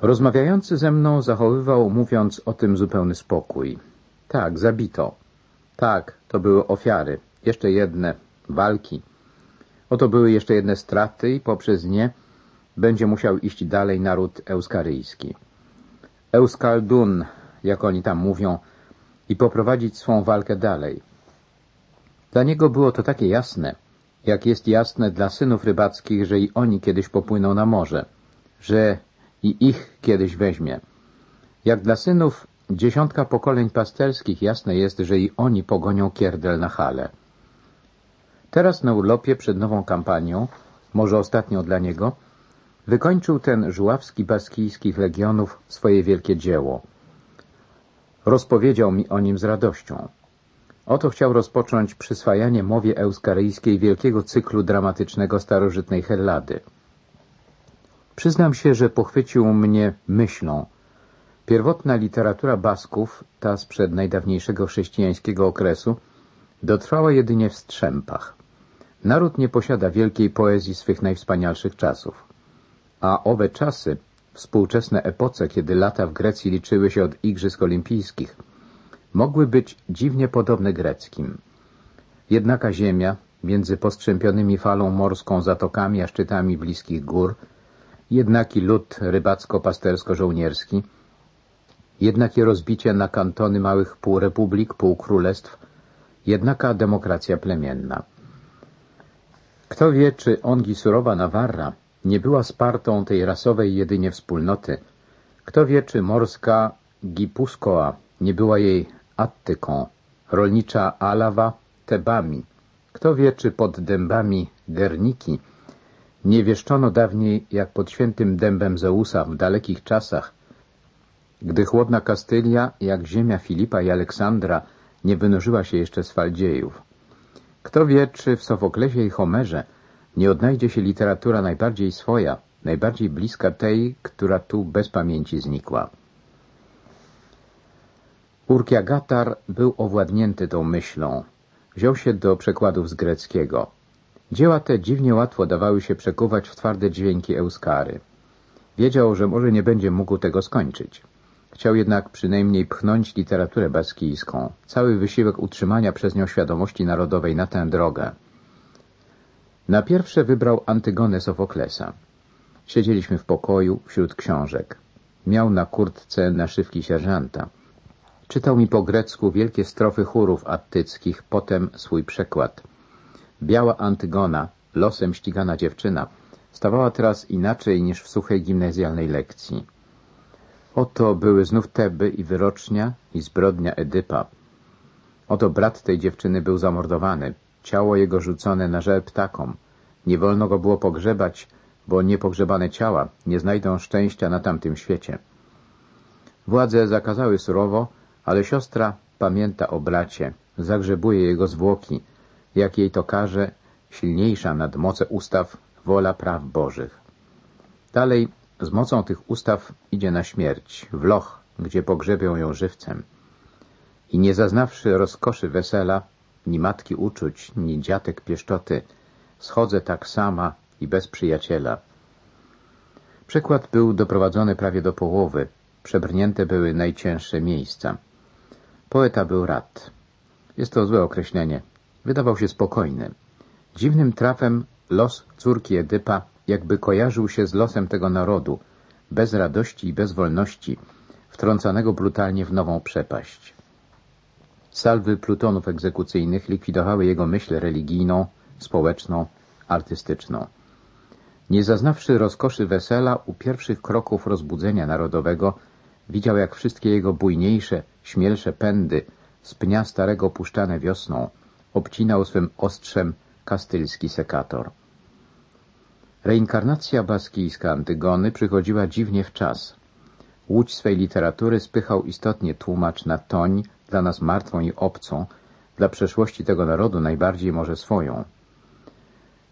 Rozmawiający ze mną zachowywał, mówiąc o tym, zupełny spokój. Tak, zabito. Tak, to były ofiary. Jeszcze jedne. Walki. Oto były jeszcze jedne straty i poprzez nie będzie musiał iść dalej naród euskaryjski. Euskaldun, jak oni tam mówią, i poprowadzić swą walkę dalej. Dla niego było to takie jasne, jak jest jasne dla synów rybackich, że i oni kiedyś popłyną na morze, że i ich kiedyś weźmie. Jak dla synów dziesiątka pokoleń pasterskich jasne jest, że i oni pogonią kierdel na hale. Teraz na urlopie przed nową kampanią, może ostatnią dla niego, wykończył ten żuławski baskijskich legionów swoje wielkie dzieło. Rozpowiedział mi o nim z radością. Oto chciał rozpocząć przyswajanie mowie euskaryjskiej wielkiego cyklu dramatycznego starożytnej Hellady. Przyznam się, że pochwycił mnie myślą. Pierwotna literatura Basków, ta sprzed najdawniejszego chrześcijańskiego okresu, dotrwała jedynie w strzępach. Naród nie posiada wielkiej poezji swych najwspanialszych czasów. A owe czasy, współczesne epoce, kiedy lata w Grecji liczyły się od Igrzysk Olimpijskich, mogły być dziwnie podobne greckim. Jednaka ziemia, między postrzępionymi falą morską zatokami a szczytami bliskich gór, jednaki lud rybacko-pastersko-żołnierski, jednakie rozbicie na kantony małych półrepublik, półkrólestw, jednaka demokracja plemienna. Kto wie, czy Ongi Surowa Nawarra nie była spartą tej rasowej jedynie wspólnoty. Kto wie, czy morska Gipuskoa nie była jej Attyką, rolnicza Alawa Tebami. Kto wie, czy pod dębami Gerniki nie wieszczono dawniej jak pod świętym dębem Zeusa w dalekich czasach, gdy chłodna Kastylia, jak ziemia Filipa i Aleksandra, nie wynurzyła się jeszcze z faldziejów. Kto wie, czy w Sofoklesie i Homerze nie odnajdzie się literatura najbardziej swoja, najbardziej bliska tej, która tu bez pamięci znikła. Urkiagatar był owładnięty tą myślą. Wziął się do przekładów z greckiego. Dzieła te dziwnie łatwo dawały się przekuwać w twarde dźwięki Euskary. Wiedział, że może nie będzie mógł tego skończyć. Chciał jednak przynajmniej pchnąć literaturę baskijską, cały wysiłek utrzymania przez nią świadomości narodowej na tę drogę. Na pierwsze wybrał Antygonę Sofoklesa. Siedzieliśmy w pokoju wśród książek. Miał na kurtce naszywki sierżanta. Czytał mi po grecku wielkie strofy chórów attyckich, potem swój przekład. Biała Antygona, losem ścigana dziewczyna, stawała teraz inaczej niż w suchej gimnazjalnej lekcji. Oto były znów Teby i wyrocznia i zbrodnia Edypa. Oto brat tej dziewczyny był zamordowany, ciało jego rzucone na żel ptakom. Nie wolno go było pogrzebać, bo niepogrzebane ciała nie znajdą szczęścia na tamtym świecie. Władze zakazały surowo, ale siostra pamięta o bracie, zagrzebuje jego zwłoki, jak jej to każe, silniejsza nad moce ustaw wola praw bożych. Dalej z mocą tych ustaw idzie na śmierć, w loch, gdzie pogrzebią ją żywcem. I nie zaznawszy rozkoszy wesela, ni matki uczuć, ni dziatek pieszczoty, schodzę tak sama i bez przyjaciela. Przykład był doprowadzony prawie do połowy, przebrnięte były najcięższe miejsca. Poeta był rad. Jest to złe określenie. Wydawał się spokojny. Dziwnym trafem los córki Edypa jakby kojarzył się z losem tego narodu, bez radości i bez wolności, wtrącanego brutalnie w nową przepaść. Salwy plutonów egzekucyjnych likwidowały jego myśl religijną, społeczną, artystyczną. Nie zaznawszy rozkoszy wesela, u pierwszych kroków rozbudzenia narodowego widział, jak wszystkie jego bujniejsze, śmielsze pędy z pnia starego puszczane wiosną obcinał swym ostrzem kastylski sekator. Reinkarnacja baskijska Antygony przychodziła dziwnie w czas. Łódź swej literatury spychał istotnie tłumacz na toń, dla nas martwą i obcą, dla przeszłości tego narodu najbardziej może swoją.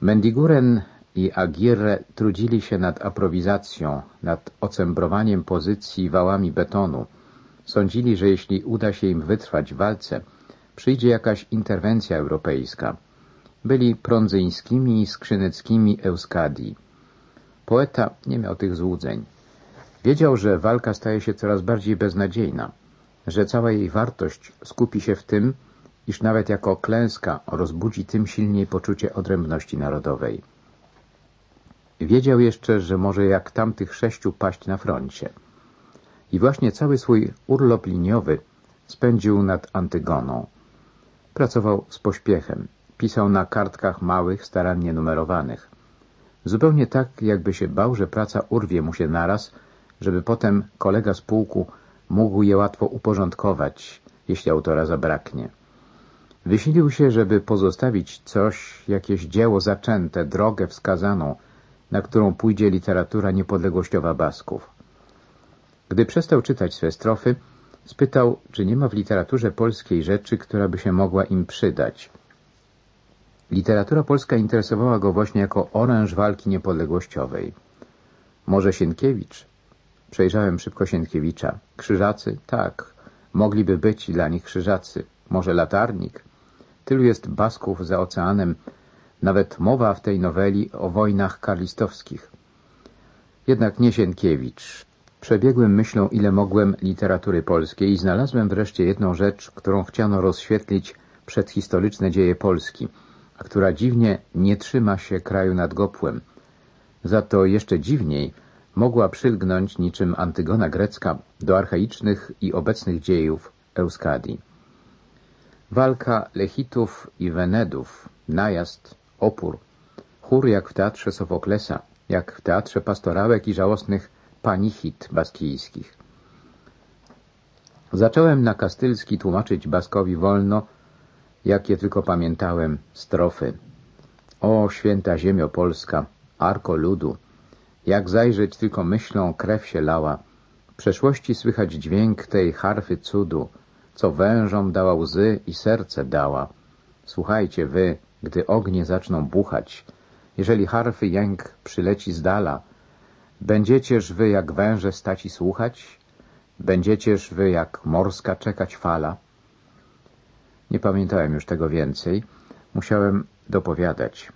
Mendiguren i Agirre trudzili się nad aprowizacją, nad ocembrowaniem pozycji wałami betonu. Sądzili, że jeśli uda się im wytrwać w walce, przyjdzie jakaś interwencja europejska. Byli prądzyńskimi i skrzyneckimi Euskadii. Poeta nie miał tych złudzeń. Wiedział, że walka staje się coraz bardziej beznadziejna, że cała jej wartość skupi się w tym, iż nawet jako klęska rozbudzi tym silniej poczucie odrębności narodowej. Wiedział jeszcze, że może jak tamtych sześciu paść na froncie. I właśnie cały swój urlop liniowy spędził nad Antygoną. Pracował z pośpiechem. Pisał na kartkach małych, starannie numerowanych. Zupełnie tak, jakby się bał, że praca urwie mu się naraz, żeby potem kolega z pułku mógł je łatwo uporządkować, jeśli autora zabraknie. Wysilił się, żeby pozostawić coś, jakieś dzieło zaczęte, drogę wskazaną, na którą pójdzie literatura niepodległościowa Basków. Gdy przestał czytać swe strofy, spytał, czy nie ma w literaturze polskiej rzeczy, która by się mogła im przydać. Literatura polska interesowała go właśnie jako oręż walki niepodległościowej. Może Sienkiewicz? Przejrzałem szybko Sienkiewicza. Krzyżacy? Tak. Mogliby być dla nich krzyżacy. Może latarnik? Tylu jest Basków za oceanem, nawet mowa w tej noweli o wojnach karlistowskich. Jednak nie Sienkiewicz. Przebiegłem myślą, ile mogłem literatury polskiej i znalazłem wreszcie jedną rzecz, którą chciano rozświetlić przedhistoryczne dzieje Polski, a która dziwnie nie trzyma się kraju nad Gopłem. Za to jeszcze dziwniej mogła przylgnąć niczym Antygona grecka do archaicznych i obecnych dziejów Euskadii. Walka Lechitów i Wenedów, najazd, opór, chór jak w teatrze Sofoklesa, jak w teatrze pastorałek i żałosnych panichit baskijskich. Zacząłem na kastylski tłumaczyć Baskowi wolno, jakie tylko pamiętałem, strofy. O, święta ziemio polska, arko ludu, jak zajrzeć tylko myślą, krew się lała. W przeszłości słychać dźwięk tej harfy cudu, co wężom dała łzy i serce dała. Słuchajcie wy, gdy ognie zaczną buchać, jeżeli harfy jęk przyleci z dala, będziecież wy jak węże stać i słuchać? Będziecież wy jak morska czekać fala? Nie pamiętałem już tego więcej. Musiałem dopowiadać.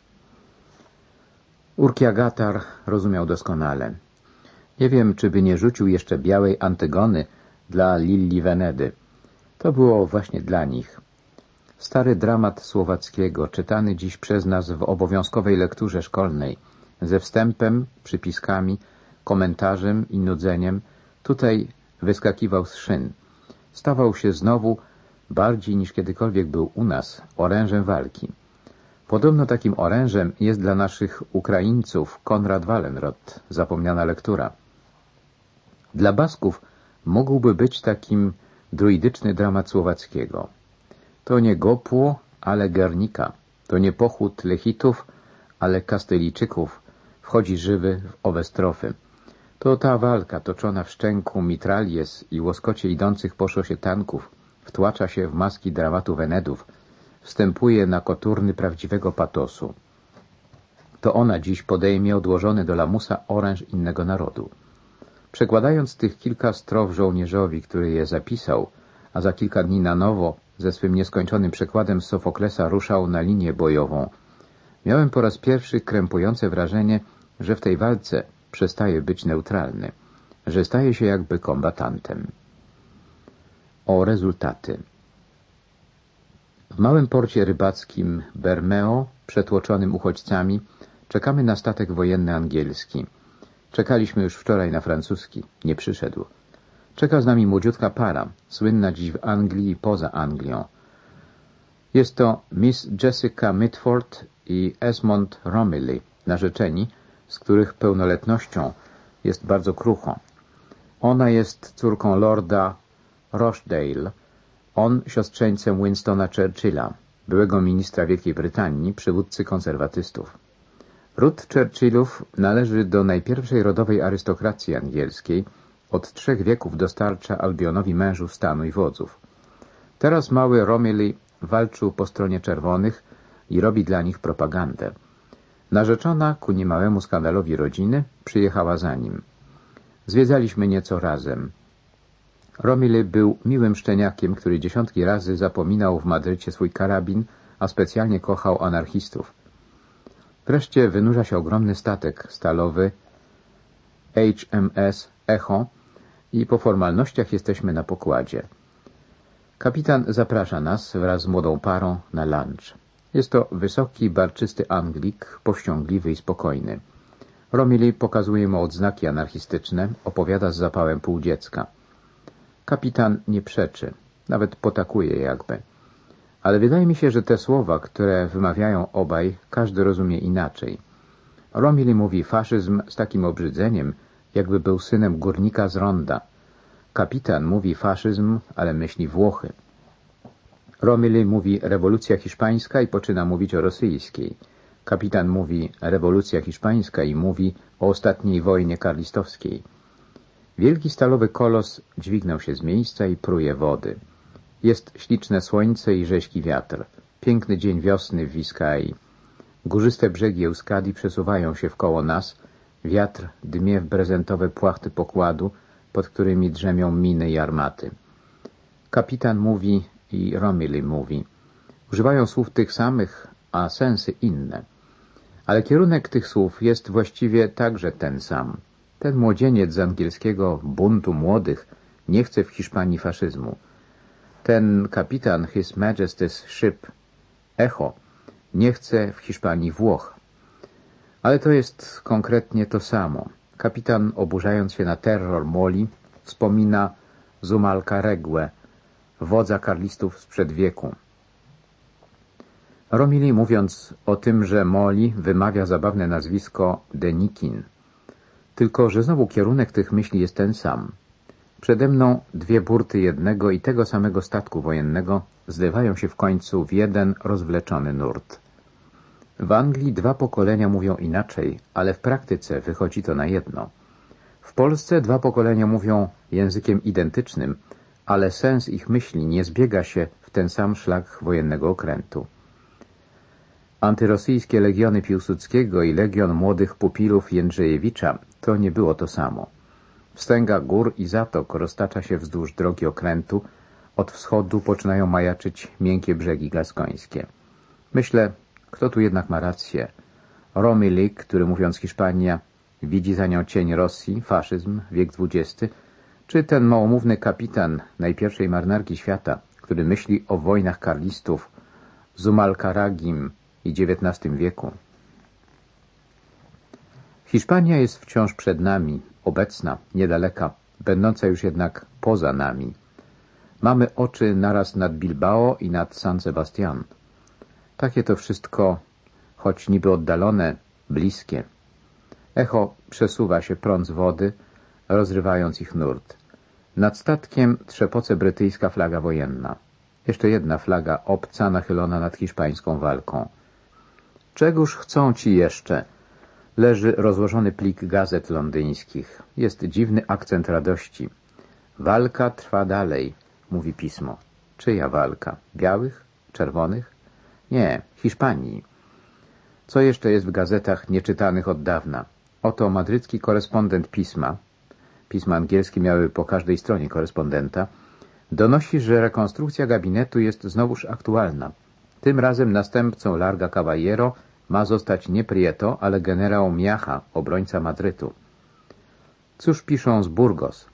Urkiagatar rozumiał doskonale. Nie wiem, czy by nie rzucił jeszcze białej Antygony dla Lilli Venedy. To było właśnie dla nich. Stary dramat słowackiego, czytany dziś przez nas w obowiązkowej lekturze szkolnej, ze wstępem, przypiskami, komentarzem i nudzeniem, tutaj wyskakiwał z szyn. Stawał się znowu, bardziej niż kiedykolwiek był u nas, orężem walki. Podobno takim orężem jest dla naszych Ukraińców Konrad Wallenrod, zapomniana lektura. Dla Basków mógłby być takim druidyczny dramat słowackiego. To nie Gopło, ale Gernika. To nie pochód Lechitów, ale Kastylijczyków wchodzi żywy w owe strofy. To ta walka toczona w szczęku mitralies i łoskocie idących po szosie tanków wtłacza się w maski dramatu Wenedów, wstępuje na koturny prawdziwego patosu. To ona dziś podejmie odłożony do lamusa oręż innego narodu. Przekładając tych kilka strof żołnierzowi, który je zapisał, a za kilka dni na nowo ze swym nieskończonym przekładem Sofoklesa ruszał na linię bojową, miałem po raz pierwszy krępujące wrażenie, że w tej walce przestaje być neutralny, że staje się jakby kombatantem. O rezultaty. W małym porcie rybackim Bermeo, przetłoczonym uchodźcami, czekamy na statek wojenny angielski. Czekaliśmy już wczoraj na francuski. Nie przyszedł. Czeka z nami młodziutka para, słynna dziś w Anglii i poza Anglią. Jest to Miss Jessica Mitford i Esmond Romilly, narzeczeni, z których pełnoletnością jest bardzo krucho. Ona jest córką lorda Rochdale, on siostrzeńcem Winstona Churchilla, byłego ministra Wielkiej Brytanii, przywódcy konserwatystów. Ród Churchillów należy do najpierwszej rodowej arystokracji angielskiej, od trzech wieków dostarcza Albionowi mężów stanu i wodzów. Teraz mały Romilly walczył po stronie czerwonych i robi dla nich propagandę. Narzeczona, ku niemałemu skandalowi rodziny, przyjechała za nim. Zwiedzaliśmy nieco razem. Romilly był miłym szczeniakiem, który dziesiątki razy zapominał w Madrycie swój karabin, a specjalnie kochał anarchistów. Wreszcie wynurza się ogromny statek stalowy HMS echo i po formalnościach jesteśmy na pokładzie. Kapitan zaprasza nas wraz z młodą parą na lunch. Jest to wysoki, barczysty Anglik, powściągliwy i spokojny. Romilly pokazuje mu odznaki anarchistyczne, opowiada z zapałem pół dziecka. Kapitan nie przeczy, nawet potakuje jakby. Ale wydaje mi się, że te słowa, które wymawiają obaj, każdy rozumie inaczej. Romilly mówi faszyzm z takim obrzydzeniem, jakby był synem górnika z ronda. Kapitan mówi faszyzm, ale myśli Włochy. Romilly mówi rewolucja hiszpańska i poczyna mówić o rosyjskiej. Kapitan mówi rewolucja hiszpańska i mówi o ostatniej wojnie karlistowskiej. Wielki stalowy kolos dźwignął się z miejsca i pruje wody. Jest śliczne słońce i rzeźki wiatr. Piękny dzień wiosny w Wiskai. Górzyste brzegi Euskadi przesuwają się wkoło nas. Wiatr dmie w prezentowe płachty pokładu, pod którymi drzemią miny i armaty. Kapitan mówi i Romilly mówi. Używają słów tych samych, a sensy inne. Ale kierunek tych słów jest właściwie także ten sam. Ten młodzieniec z angielskiego buntu młodych nie chce w Hiszpanii faszyzmu. Ten kapitan His Majesty's Ship Echo nie chce w Hiszpanii Włoch. Ale to jest konkretnie to samo. Kapitan, oburzając się na terror Moli, wspomina Zumalcaregue, wodza karlistów sprzed wieku. Romili mówiąc o tym, że Moli wymawia zabawne nazwisko Denikin. Tylko, że znowu kierunek tych myśli jest ten sam. Przede mną dwie burty jednego i tego samego statku wojennego zlewają się w końcu w jeden rozwleczony nurt. W Anglii dwa pokolenia mówią inaczej, ale w praktyce wychodzi to na jedno. W Polsce dwa pokolenia mówią językiem identycznym, ale sens ich myśli nie zbiega się w ten sam szlak wojennego okrętu. Antyrosyjskie legiony Piłsudskiego i legion młodych pupilów Jędrzejewicza to nie było to samo. Wstęga gór i zatok roztacza się wzdłuż drogi okrętu, od wschodu poczynają majaczyć miękkie brzegi gaskońskie. Myślę, kto tu jednak ma rację? Romilly, który mówiąc Hiszpania widzi za nią cień Rosji, faszyzm, wiek XX, czy ten małomówny kapitan najpierwszej marynarki świata, który myśli o wojnach karlistów, Zumalkaragim i XIX wieku. Hiszpania jest wciąż przed nami, obecna, niedaleka, będąca już jednak poza nami. Mamy oczy naraz nad Bilbao i nad San Sebastian. Takie to wszystko, choć niby oddalone, bliskie. Echo przesuwa się prąd z wody, rozrywając ich nurt. Nad statkiem trzepoce brytyjska flaga wojenna. Jeszcze jedna flaga obca nachylona nad hiszpańską walką. Czegóż chcą ci jeszcze? Leży rozłożony plik gazet londyńskich. Jest dziwny akcent radości. Walka trwa dalej, mówi pismo. Czyja walka? Białych? Czerwonych? Nie, Hiszpanii. Co jeszcze jest w gazetach nieczytanych od dawna? Oto madrycki korespondent pisma, pisma angielskie miały po każdej stronie korespondenta, donosi, że rekonstrukcja gabinetu jest znowuż aktualna. Tym razem następcą Larga Caballero ma zostać nie Prieto, ale generał Miacha, obrońca Madrytu. Cóż piszą z Burgos?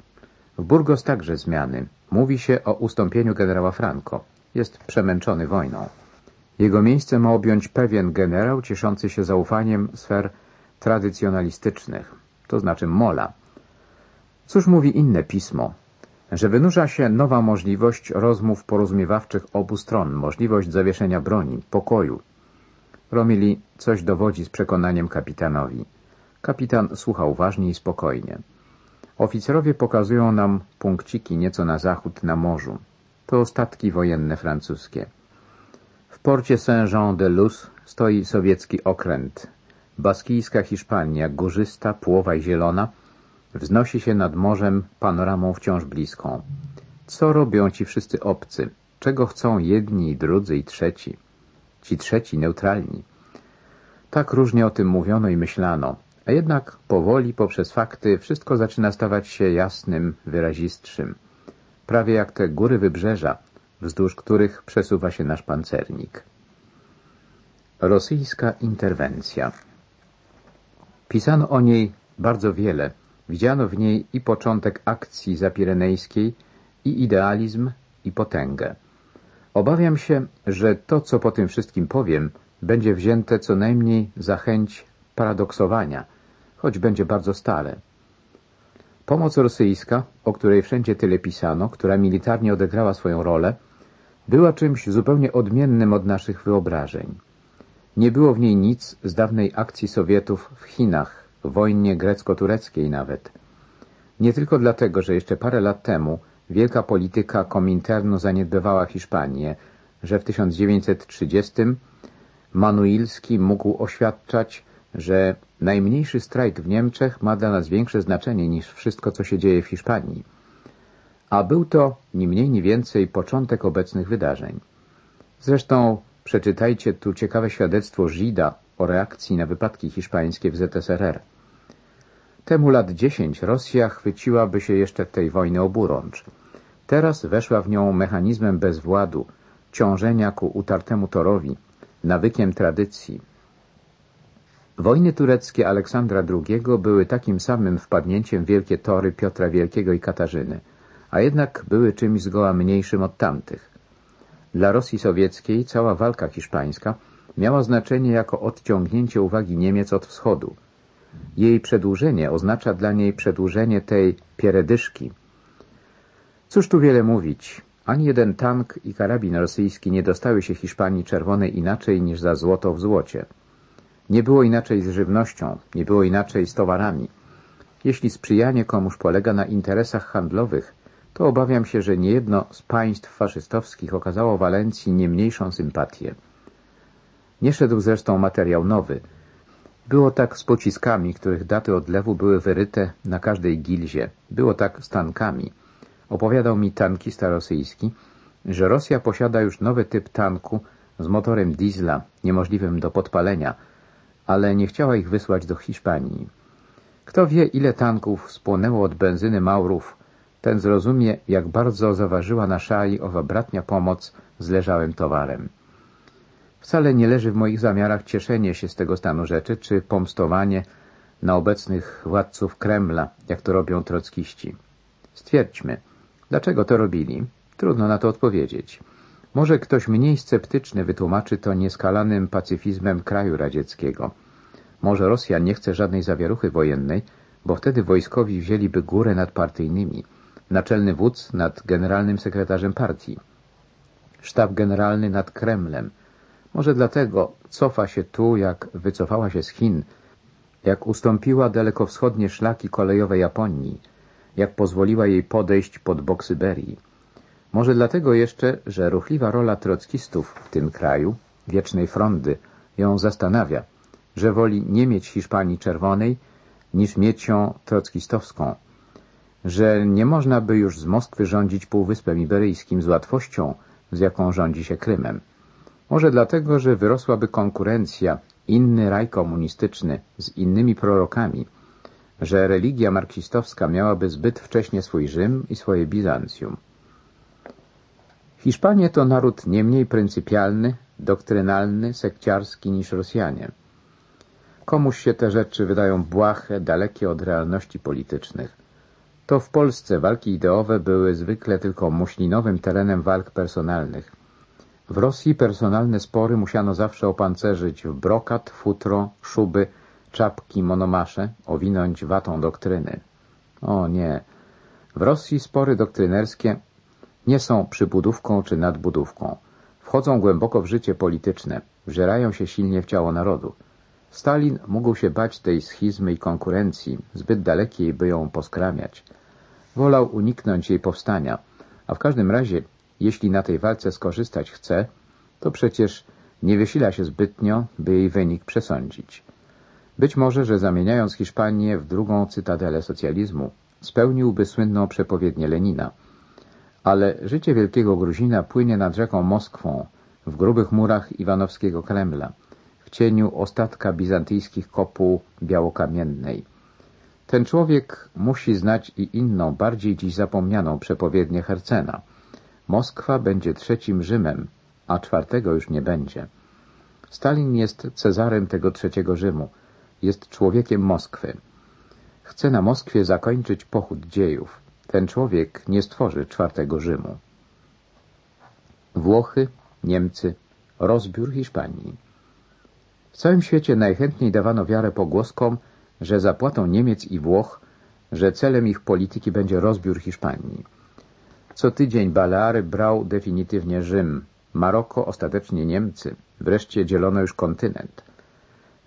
W Burgos także zmiany. Mówi się o ustąpieniu generała Franco. Jest przemęczony wojną. Jego miejsce ma objąć pewien generał cieszący się zaufaniem sfer tradycjonalistycznych, to znaczy Mola. Cóż mówi inne pismo? Że wynurza się nowa możliwość rozmów porozumiewawczych obu stron, możliwość zawieszenia broni, pokoju. Romili coś dowodzi z przekonaniem kapitanowi. Kapitan słucha uważnie i spokojnie. Oficerowie pokazują nam punkciki nieco na zachód na morzu. To statki wojenne francuskie. W porcie Saint-Jean-de-Luz stoi sowiecki okręt. Baskijska Hiszpania, górzysta, płowa i zielona, wznosi się nad morzem panoramą wciąż bliską. Co robią ci wszyscy obcy? Czego chcą jedni, drudzy i trzeci? Ci trzeci neutralni. Tak różnie o tym mówiono i myślano, a jednak powoli poprzez fakty wszystko zaczyna stawać się jasnym, wyrazistszym. Prawie jak te góry wybrzeża, wzdłuż których przesuwa się nasz pancernik. Rosyjska interwencja Pisano o niej bardzo wiele widziano w niej i początek akcji zapirenejskiej, i idealizm, i potęgę. Obawiam się, że to, co po tym wszystkim powiem, będzie wzięte co najmniej za chęć paradoksowania, choć będzie bardzo stale. Pomoc rosyjska, o której wszędzie tyle pisano, która militarnie odegrała swoją rolę, była czymś zupełnie odmiennym od naszych wyobrażeń. Nie było w niej nic z dawnej akcji Sowietów w Chinach, wojnie grecko-tureckiej nawet. Nie tylko dlatego, że jeszcze parę lat temu wielka polityka Kominternu zaniedbywała Hiszpanię, że w 1930 Manuilski mógł oświadczać, że najmniejszy strajk w Niemczech ma dla nas większe znaczenie niż wszystko, co się dzieje w Hiszpanii. A był to ni mniej, ni więcej początek obecnych wydarzeń. Zresztą przeczytajcie tu ciekawe świadectwo Żida o reakcji na wypadki hiszpańskie w ZSRR. Temu lat dziesięć Rosja chwyciłaby się jeszcze tej wojny oburącz. Teraz weszła w nią mechanizmem bezwładu, ciążenia ku utartemu torowi, nawykiem tradycji. Wojny tureckie Aleksandra II były takim samym wpadnięciem wielkie tory Piotra Wielkiego i Katarzyny, a jednak były czymś zgoła mniejszym od tamtych. Dla Rosji Sowieckiej cała walka hiszpańska miała znaczenie jako odciągnięcie uwagi Niemiec od wschodu. Jej przedłużenie oznacza dla niej przedłużenie tej pieredyszki. Cóż tu wiele mówić. Ani jeden tank i karabin rosyjski nie dostały się Hiszpanii Czerwonej inaczej niż za złoto w złocie. Nie było inaczej z żywnością, nie było inaczej z towarami. Jeśli sprzyjanie komuś polega na interesach handlowych, to obawiam się, że niejedno z państw faszystowskich okazało Walencji nie mniejszą sympatię. Nie szedł zresztą materiał nowy. Było tak z pociskami, których daty odlewu były wyryte na każdej gilzie. Było tak z tankami. Opowiadał mi tankista rosyjski, że Rosja posiada już nowy typ tanku z motorem diesla, niemożliwym do podpalenia, ale nie chciała ich wysłać do Hiszpanii. Kto wie, ile tanków spłonęło od benzyny Maurów, ten zrozumie, jak bardzo zaważyła na szali owa bratnia pomoc z leżałym towarem. Wcale nie leży w moich zamiarach cieszenie się z tego stanu rzeczy, czy pomstowanie na obecnych władców Kremla, jak to robią trockiści. Stwierdźmy, dlaczego to robili? Trudno na to odpowiedzieć. Może ktoś mniej sceptyczny wytłumaczy to nieskalanym pacyfizmem kraju radzieckiego. Może Rosja nie chce żadnej zawieruchy wojennej, bo wtedy wojskowi wzięliby górę nad partyjnymi, naczelny wódz nad generalnym sekretarzem partii, sztab generalny nad Kremlem. Może dlatego cofa się tu, jak wycofała się z Chin, jak ustąpiła dalekowschodnie szlaki kolejowe Japonii, jak pozwoliła jej podejść pod bok Syberii. Może dlatego jeszcze, że ruchliwa rola trockistów w tym kraju, wiecznej frondy, ją zastanawia, że woli nie mieć Hiszpanii Czerwonej, niż mieć ją trockistowską, że nie można by już z Moskwy rządzić Półwyspem Iberyjskim z łatwością, z jaką rządzi się Krymem. Może dlatego, że wyrosłaby konkurencja, inny raj komunistyczny z innymi prorokami, że religia marksistowska miałaby zbyt wcześnie swój Rzym i swoje Bizancjum. Hiszpanie to naród nie mniej pryncypialny, doktrynalny, sekciarski niż Rosjanie. Komuś się te rzeczy wydają błahe, dalekie od realności politycznych. To w Polsce walki ideowe były zwykle tylko muślinowym terenem walk personalnych. W Rosji personalne spory musiano zawsze opancerzyć w brokat, futro, szuby, czapki, monomasze, owinąć watą doktryny. O nie. W Rosji spory doktrynerskie nie są przybudówką czy nadbudówką. Wchodzą głęboko w życie polityczne, wżerają się silnie w ciało narodu. Stalin mógł się bać tej schizmy i konkurencji, zbyt dalekiej, by ją poskramiać. Wolał uniknąć jej powstania, a w każdym razie, jeśli na tej walce skorzystać chce, to przecież nie wysila się zbytnio, by jej wynik przesądzić. Być może, że zamieniając Hiszpanię w drugą cytadelę socjalizmu, spełniłby słynną przepowiednię Lenina. Ale życie wielkiego Gruzina płynie nad rzeką Moskwą, w grubych murach iwanowskiego Kremla, w cieniu ostatka bizantyjskich kopuł białokamiennej. Ten człowiek musi znać i inną, bardziej dziś zapomnianą przepowiednię Hercena. Moskwa będzie trzecim Rzymem, a czwartego już nie będzie. Stalin jest Cezarem tego trzeciego Rzymu, jest człowiekiem Moskwy. chce na Moskwie zakończyć pochód dziejów. Ten człowiek nie stworzy czwartego Rzymu. Włochy, Niemcy, rozbiór Hiszpanii. W całym świecie najchętniej dawano wiarę pogłoskom, że zapłatą Niemiec i Włoch, że celem ich polityki będzie rozbiór Hiszpanii. Co tydzień Baleary brał definitywnie Rzym, Maroko ostatecznie Niemcy, wreszcie dzielono już kontynent.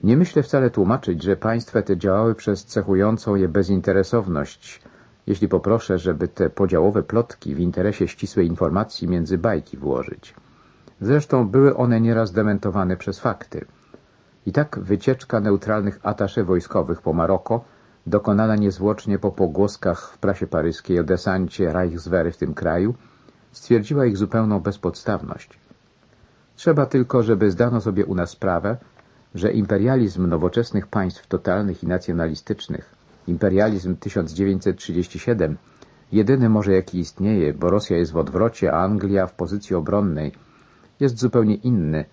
Nie myślę wcale tłumaczyć, że państwa te działały przez cechującą je bezinteresowność, jeśli poproszę, żeby te podziałowe plotki w interesie ścisłej informacji między bajki włożyć. Zresztą były one nieraz dementowane przez fakty. I tak wycieczka neutralnych atasze wojskowych po Maroko, dokonana niezwłocznie po pogłoskach w prasie paryskiej o desancie Reichswehry w tym kraju, stwierdziła ich zupełną bezpodstawność. Trzeba tylko, żeby zdano sobie u nas sprawę, że imperializm nowoczesnych państw totalnych i nacjonalistycznych, imperializm 1937, jedyny może jaki istnieje, bo Rosja jest w odwrocie, a Anglia w pozycji obronnej, jest zupełnie inny,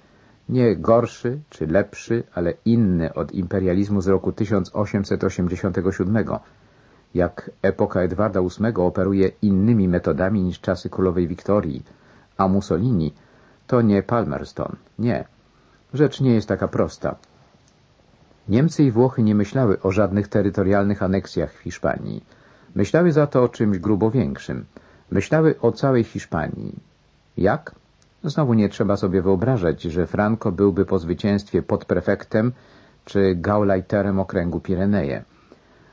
nie gorszy czy lepszy, ale inny od imperializmu z roku 1887, jak epoka Edwarda VIII operuje innymi metodami niż czasy królowej Wiktorii, a Mussolini to nie Palmerston, nie. Rzecz nie jest taka prosta. Niemcy i Włochy nie myślały o żadnych terytorialnych aneksjach Hiszpanii. Myślały za to o czymś grubo większym. Myślały o całej Hiszpanii. Jak? Znowu nie trzeba sobie wyobrażać, że Franco byłby po zwycięstwie podprefektem czy gauleiterem okręgu Pireneje.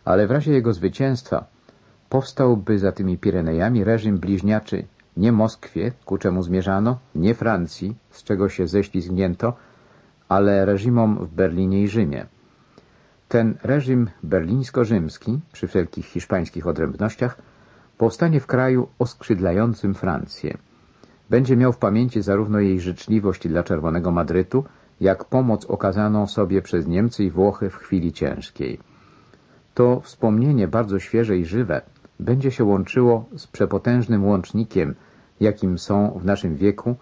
Ale w razie jego zwycięstwa powstałby za tymi Pirenejami reżim bliźniaczy nie Moskwie, ku czemu zmierzano, nie Francji, z czego się ześlizgnięto, ale reżimom w Berlinie i Rzymie. Ten reżim berlińsko-rzymski, przy wszelkich hiszpańskich odrębnościach, powstanie w kraju oskrzydlającym Francję. Będzie miał w pamięci zarówno jej życzliwość dla Czerwonego Madrytu, jak pomoc okazaną sobie przez Niemcy i Włochy w chwili ciężkiej. To wspomnienie bardzo świeże i żywe będzie się łączyło z przepotężnym łącznikiem, jakim są w naszym wieku,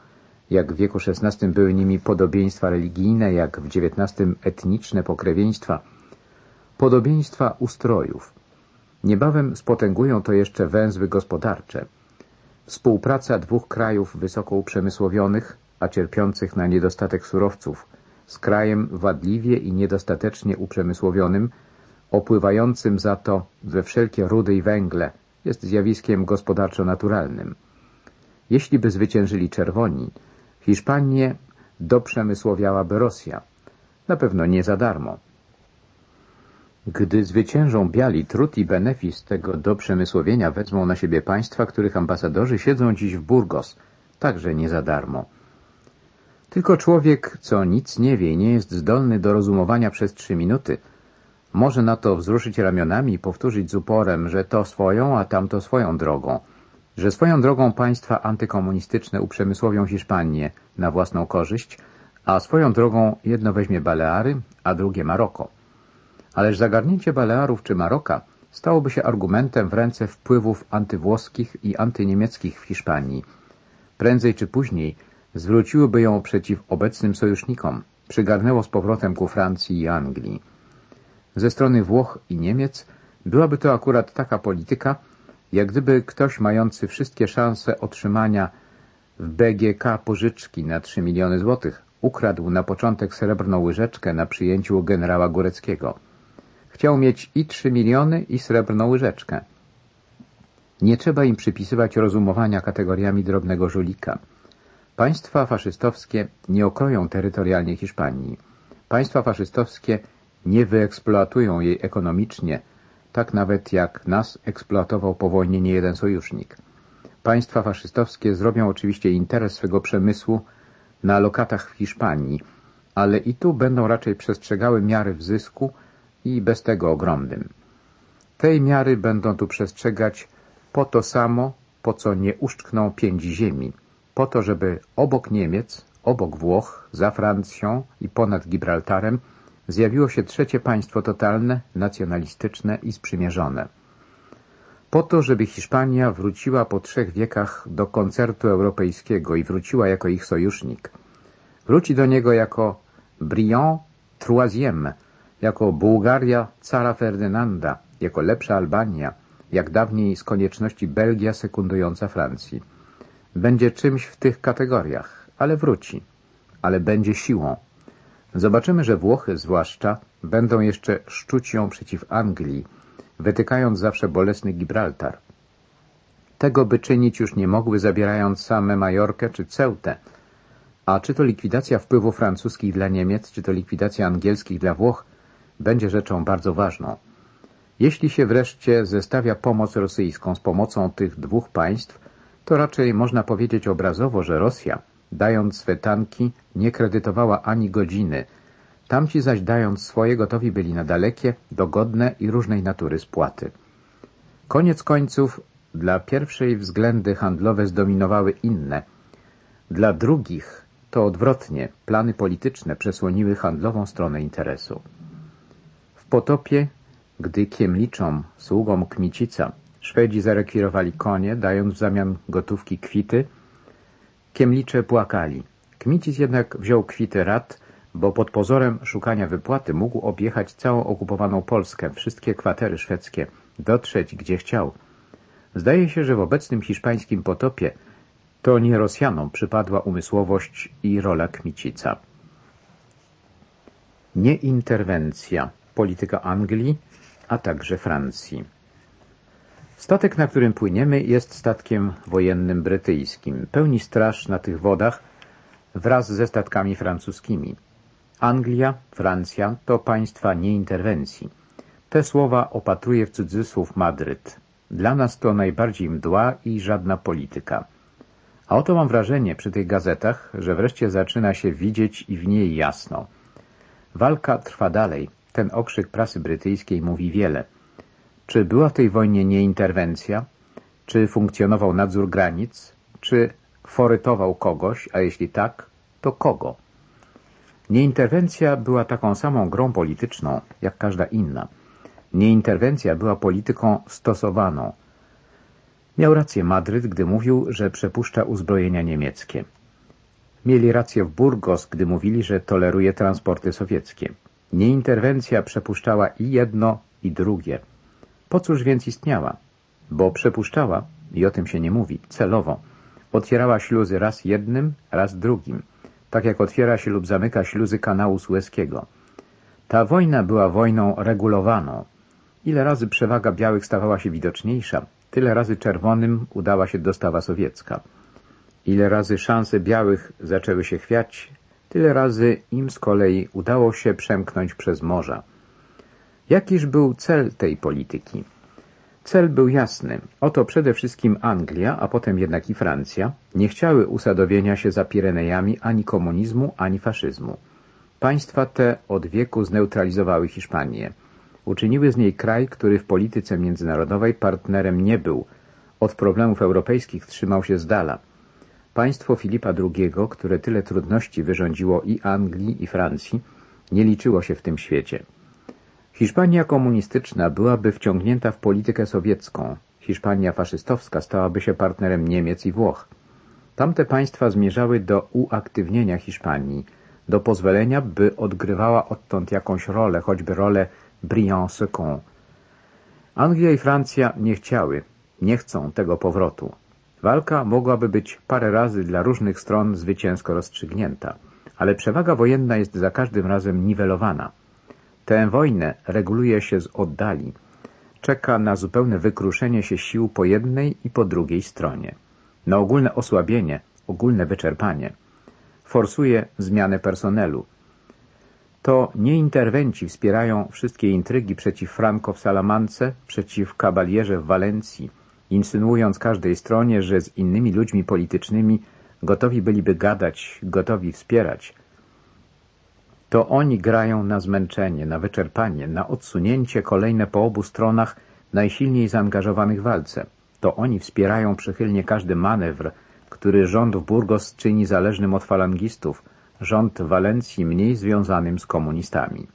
jak w wieku XVI były nimi podobieństwa religijne, jak w XIX etniczne pokrewieństwa, podobieństwa ustrojów. Niebawem spotęgują to jeszcze węzły gospodarcze. Współpraca dwóch krajów wysoko uprzemysłowionych, a cierpiących na niedostatek surowców, z krajem wadliwie i niedostatecznie uprzemysłowionym, opływającym za to we wszelkie rudy i węgle, jest zjawiskiem gospodarczo-naturalnym. Jeśli by zwyciężyli czerwoni, Hiszpanię doprzemysłowiałaby Rosja. Na pewno nie za darmo. Gdy zwyciężą biali, trud i benefis tego doprzemysłowienia wezmą na siebie państwa, których ambasadorzy siedzą dziś w Burgos, także nie za darmo. Tylko człowiek, co nic nie wie i nie jest zdolny do rozumowania przez trzy minuty, może na to wzruszyć ramionami i powtórzyć z uporem, że to swoją, a tamto swoją drogą, że swoją drogą państwa antykomunistyczne uprzemysłowią Hiszpanię na własną korzyść, a swoją drogą jedno weźmie Baleary, a drugie Maroko. Ależ zagarnięcie Balearów czy Maroka stałoby się argumentem w ręce wpływów antywłoskich i antyniemieckich w Hiszpanii. Prędzej czy później zwróciłyby ją przeciw obecnym sojusznikom, przygarnęło z powrotem ku Francji i Anglii. Ze strony Włoch i Niemiec byłaby to akurat taka polityka, jak gdyby ktoś mający wszystkie szanse otrzymania w BGK pożyczki na 3 miliony złotych ukradł na początek srebrną łyżeczkę na przyjęciu generała Góreckiego. Chciał mieć i 3 miliony i srebrną łyżeczkę. Nie trzeba im przypisywać rozumowania kategoriami drobnego żulika. Państwa faszystowskie nie okroją terytorialnie Hiszpanii. Państwa faszystowskie nie wyeksploatują jej ekonomicznie, tak nawet jak nas eksploatował po wojnie niejeden sojusznik. Państwa faszystowskie zrobią oczywiście interes swego przemysłu na lokatach w Hiszpanii, ale i tu będą raczej przestrzegały miary w zysku i bez tego ogromnym. Tej miary będą tu przestrzegać po to samo, po co nie uszczkną pięć ziemi, po to, żeby obok Niemiec, obok Włoch, za Francją i ponad Gibraltarem zjawiło się trzecie państwo totalne, nacjonalistyczne i sprzymierzone. Po to, żeby Hiszpania wróciła po trzech wiekach do koncertu europejskiego i wróciła jako ich sojusznik. Wróci do niego jako Briand troisième, jako Bułgaria cara Ferdynanda, jako lepsza Albania, jak dawniej z konieczności Belgia sekundująca Francji. Będzie czymś w tych kategoriach, ale wróci, ale będzie siłą. Zobaczymy, że Włochy zwłaszcza będą jeszcze szczuć ją przeciw Anglii, wytykając zawsze bolesny Gibraltar. Tego by czynić już nie mogły, zabierając same Majorkę czy Ceutę. A czy to likwidacja wpływu francuskich dla Niemiec, czy to likwidacja angielskich dla Włoch, będzie rzeczą bardzo ważną. Jeśli się wreszcie zestawia pomoc rosyjską z pomocą tych dwóch państw, to raczej można powiedzieć obrazowo, że Rosja, dając swe tanki, nie kredytowała ani godziny, tamci zaś dając swoje gotowi byli na dalekie, dogodne i różnej natury spłaty. Koniec końców dla pierwszej względy handlowe zdominowały inne. Dla drugich to odwrotnie, plany polityczne przesłoniły handlową stronę interesu. Potopie, gdy kiemliczom, sługom Kmicica, Szwedzi zarekwirowali konie, dając w zamian gotówki kwity, kiemlicze płakali. Kmicic jednak wziął kwity rad, bo pod pozorem szukania wypłaty mógł objechać całą okupowaną Polskę, wszystkie kwatery szwedzkie, dotrzeć gdzie chciał. Zdaje się, że w obecnym hiszpańskim potopie to nie Rosjanom przypadła umysłowość i rola Kmicica. Nieinterwencja, polityka Anglii, a także Francji. Statek, na którym płyniemy, jest statkiem wojennym brytyjskim. Pełni straż na tych wodach wraz ze statkami francuskimi. Anglia, Francja to państwa nieinterwencji. Te słowa opatruje w cudzysłów Madryt. Dla nas to najbardziej mdła i żadna polityka. A oto mam wrażenie przy tych gazetach, że wreszcie zaczyna się widzieć i w niej jasno. Walka trwa dalej. Ten okrzyk prasy brytyjskiej mówi wiele. Czy była w tej wojnie nieinterwencja? Czy funkcjonował nadzór granic? Czy forytował kogoś, a jeśli tak, to kogo? Nieinterwencja była taką samą grą polityczną, jak każda inna. Nieinterwencja była polityką stosowaną. Miał rację Madryt, gdy mówił, że przepuszcza uzbrojenia niemieckie. Mieli rację w Burgos, gdy mówili, że toleruje transporty sowieckie. Nieinterwencja przepuszczała i jedno, i drugie. Po cóż więc istniała? Bo przepuszczała, i o tym się nie mówi, celowo. Otwierała śluzy raz jednym, raz drugim, tak jak otwiera się lub zamyka śluzy kanału Sueskiego. Ta wojna była wojną regulowaną. Ile razy przewaga białych stawała się widoczniejsza, tyle razy czerwonym udała się dostawa sowiecka. Ile razy szanse białych zaczęły się chwiać, tyle razy im z kolei udało się przemknąć przez morza. Jakiż był cel tej polityki? Cel był jasny. Oto przede wszystkim Anglia, a potem jednak i Francja, nie chciały usadowienia się za Pirenejami ani komunizmu, ani faszyzmu. Państwa te od wieku zneutralizowały Hiszpanię. Uczyniły z niej kraj, który w polityce międzynarodowej partnerem nie był. Od problemów europejskich trzymał się z dala. Państwo Filipa II, które tyle trudności wyrządziło i Anglii, i Francji, nie liczyło się w tym świecie. Hiszpania komunistyczna byłaby wciągnięta w politykę sowiecką. Hiszpania faszystowska stałaby się partnerem Niemiec i Włoch. Tamte państwa zmierzały do uaktywnienia Hiszpanii, do pozwolenia, by odgrywała odtąd jakąś rolę, choćby rolę Briand-Second. Anglia i Francja nie chciały, nie chcą tego powrotu. Walka mogłaby być parę razy dla różnych stron zwycięsko rozstrzygnięta, ale przewaga wojenna jest za każdym razem niwelowana. Tę wojnę reguluje się z oddali. Czeka na zupełne wykruszenie się sił po jednej i po drugiej stronie. Na ogólne osłabienie, ogólne wyczerpanie. Forsuje zmianę personelu. To nie interwenci wspierają wszystkie intrygi przeciw Franco w Salamance, przeciw kabalierze w Walencji, insynuując każdej stronie, że z innymi ludźmi politycznymi gotowi byliby gadać, gotowi wspierać, to oni grają na zmęczenie, na wyczerpanie, na odsunięcie kolejne po obu stronach najsilniej zaangażowanych w walce. To oni wspierają przychylnie każdy manewr, który rząd w Burgos czyni zależnym od falangistów, rząd Walencji mniej związanym z komunistami.